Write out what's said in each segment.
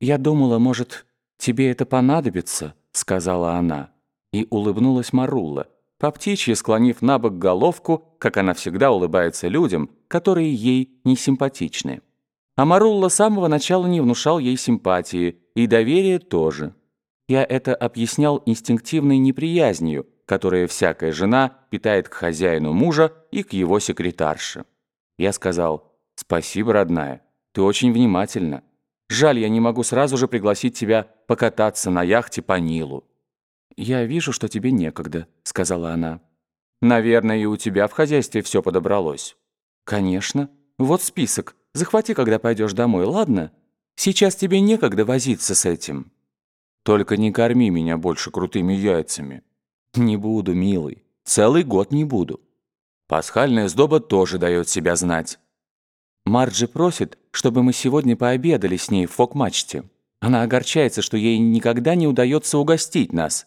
«Я думала, может, тебе это понадобится?» — сказала она. И улыбнулась Марула, по птичьи склонив на бок головку, как она всегда улыбается людям, которые ей не симпатичны. А Марулла с самого начала не внушал ей симпатии, и доверия тоже. Я это объяснял инстинктивной неприязнью, которая всякая жена питает к хозяину мужа и к его секретарше. Я сказал, «Спасибо, родная, ты очень внимательна. Жаль, я не могу сразу же пригласить тебя покататься на яхте по Нилу». «Я вижу, что тебе некогда», — сказала она. «Наверное, и у тебя в хозяйстве все подобралось». «Конечно. Вот список. Захвати, когда пойдешь домой, ладно? Сейчас тебе некогда возиться с этим». «Только не корми меня больше крутыми яйцами». «Не буду, милый. Целый год не буду». Пасхальная сдоба тоже дает себя знать. Марджи просит, чтобы мы сегодня пообедали с ней в фок-мачте. Она огорчается, что ей никогда не удается угостить нас.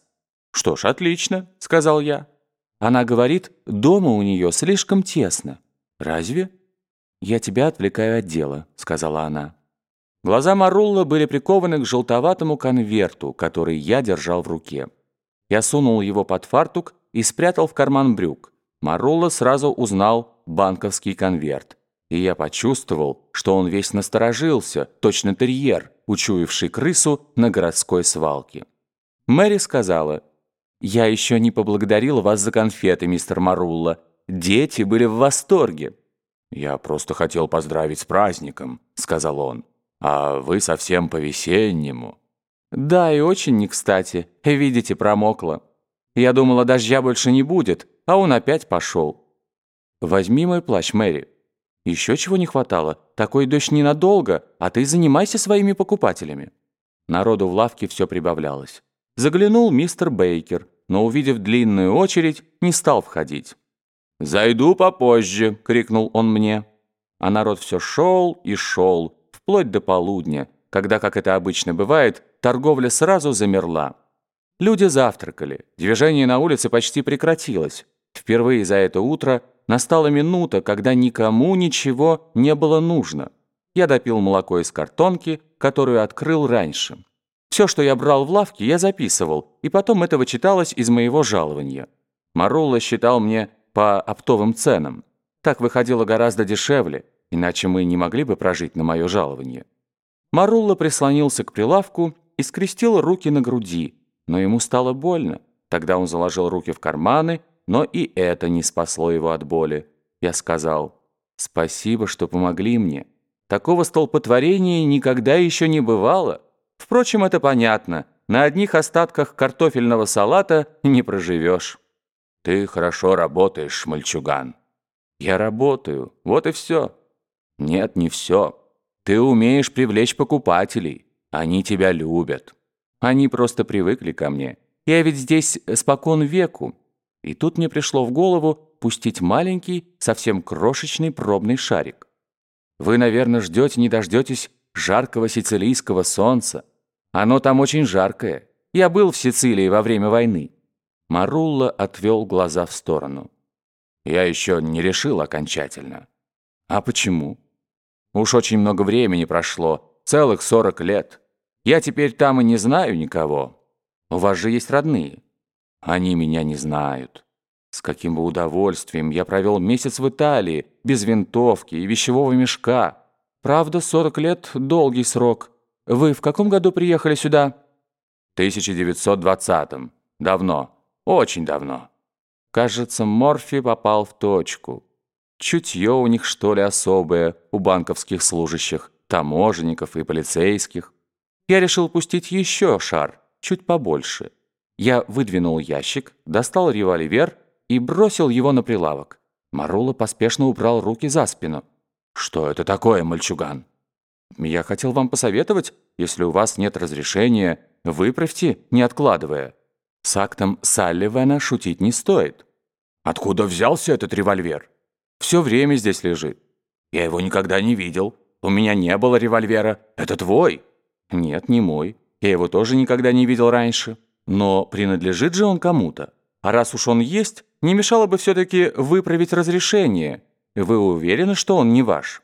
«Что ж, отлично», — сказал я. Она говорит, дома у нее слишком тесно. «Разве?» «Я тебя отвлекаю от дела», — сказала она. Глаза Марулла были прикованы к желтоватому конверту, который я держал в руке. Я сунул его под фартук и спрятал в карман брюк. Марулла сразу узнал банковский конверт и я почувствовал, что он весь насторожился, точно терьер, учуявший крысу на городской свалке. Мэри сказала, «Я еще не поблагодарила вас за конфеты, мистер Марулла. Дети были в восторге». «Я просто хотел поздравить с праздником», — сказал он. «А вы совсем по-весеннему». «Да, и очень не кстати. Видите, промокла. Я думала, дождя больше не будет, а он опять пошел». «Возьми мой плащ, Мэри». Еще чего не хватало? Такой дождь ненадолго, а ты занимайся своими покупателями». Народу в лавке все прибавлялось. Заглянул мистер Бейкер, но, увидев длинную очередь, не стал входить. «Зайду попозже», — крикнул он мне. А народ все шел и шел, вплоть до полудня, когда, как это обычно бывает, торговля сразу замерла. Люди завтракали, движение на улице почти прекратилось. Впервые за это утро Настала минута, когда никому ничего не было нужно. Я допил молоко из картонки, которую открыл раньше. Все, что я брал в лавке, я записывал, и потом это вычиталось из моего жалования. Марулла считал мне по оптовым ценам. Так выходило гораздо дешевле, иначе мы не могли бы прожить на мое жалование. Марулла прислонился к прилавку и скрестил руки на груди, но ему стало больно. Тогда он заложил руки в карманы но и это не спасло его от боли. Я сказал, «Спасибо, что помогли мне. Такого столпотворения никогда еще не бывало. Впрочем, это понятно. На одних остатках картофельного салата не проживешь». «Ты хорошо работаешь, мальчуган». «Я работаю. Вот и все». «Нет, не все. Ты умеешь привлечь покупателей. Они тебя любят. Они просто привыкли ко мне. Я ведь здесь спокон веку. И тут мне пришло в голову пустить маленький, совсем крошечный пробный шарик. Вы, наверное, ждете, не дождетесь жаркого сицилийского солнца. Оно там очень жаркое. Я был в Сицилии во время войны. Марулла отвел глаза в сторону. Я еще не решил окончательно. А почему? Уж очень много времени прошло, целых сорок лет. Я теперь там и не знаю никого. У вас же есть родные. Они меня не знают. С каким бы удовольствием я провел месяц в Италии, без винтовки и вещевого мешка. Правда, 40 лет — долгий срок. Вы в каком году приехали сюда? 1920-м. Давно. Очень давно. Кажется, Морфи попал в точку. Чутье у них, что ли, особое, у банковских служащих, таможенников и полицейских. Я решил пустить еще шар, чуть побольше. Я выдвинул ящик, достал револьвер и бросил его на прилавок. Марула поспешно убрал руки за спину. «Что это такое, мальчуган?» «Я хотел вам посоветовать, если у вас нет разрешения, выправьте, не откладывая. С актом Салливана шутить не стоит». «Откуда взялся этот револьвер?» «Все время здесь лежит». «Я его никогда не видел. У меня не было револьвера. Это твой?» «Нет, не мой. Я его тоже никогда не видел раньше». Но принадлежит же он кому-то. А раз уж он есть, не мешало бы все-таки выправить разрешение. Вы уверены, что он не ваш?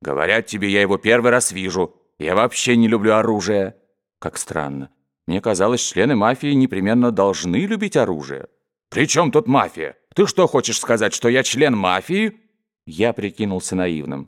Говорят тебе, я его первый раз вижу. Я вообще не люблю оружие». «Как странно. Мне казалось, члены мафии непременно должны любить оружие». «При чем тут мафия? Ты что хочешь сказать, что я член мафии?» Я прикинулся наивным.